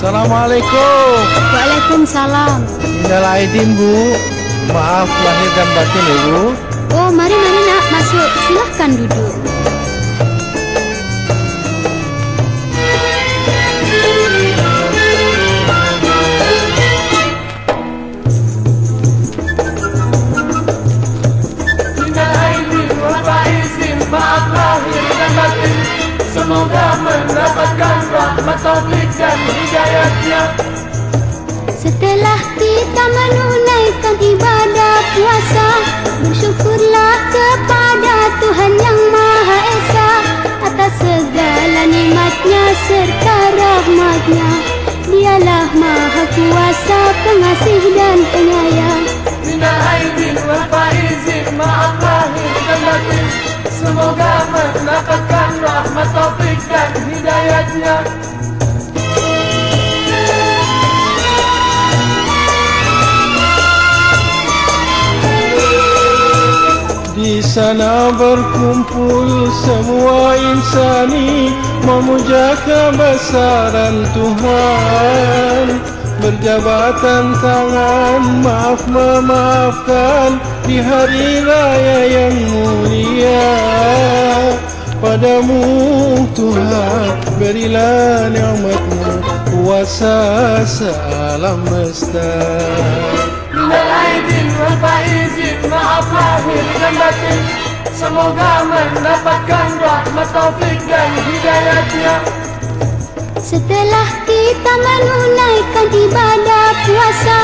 Assalamualaikum. Waalaikumsalam. Minal aidin Bu. Maaf lahir dan batin ya Bu. Oh, mari mari nak masuk. Silahkan duduk. Semoga mendapatkan rahmat taufik dan hidayatnya. Setelah kita menunaikan ibadah puasa Bersyukurlah kepada Tuhan Yang Maha Esa Atas segala nikmatnya serta rahmatnya. Dialah Maha Kuasa pengasih dan penyayang. Minal aidin wal faizin dan batin Semoga mendapatkan rahmat Di sana berkumpul semua insani Memuja kebesaran Tuhan. Berjabatan tangan maaf memaafkan Di hari raya yang mulia. Padamu Tuhan berilah ni'matmu Puasa salam mesta Minal aidin wal faizin Maaf lahir dan batin Semoga mendapatkan rahmat taufik dan hidayatnya. Setelah kita menunaikan ibadah puasa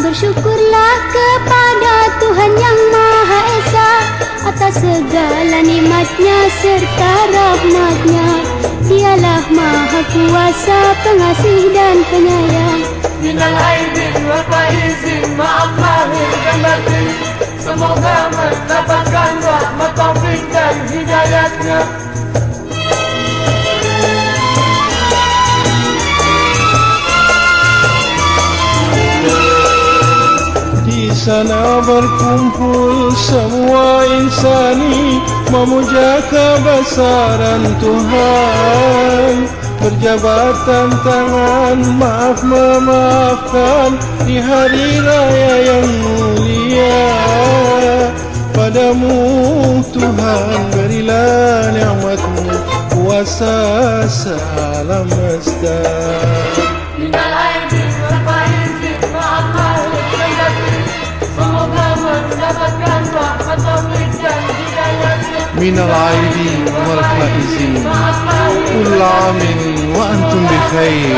Bersyukurlah kepada Tuhan Yang Maha Esa Atas segala nikmatnya serta rahmatnya. Dialah Maha Kuasa pengasih dan penyayang. Minal aidin wal faizin Maaf dan batin Semoga mendapatkan rahmat taufik dan hidayatnya sana berkumpul semua insani Memuja kebesaran Tuhan. Berjabatan tangan maaf memaafkan Di hari raya yang mulia دموت هامر لا نعمتنا وساس على مستان من العيد والفائزين كل عام وأنتم بخير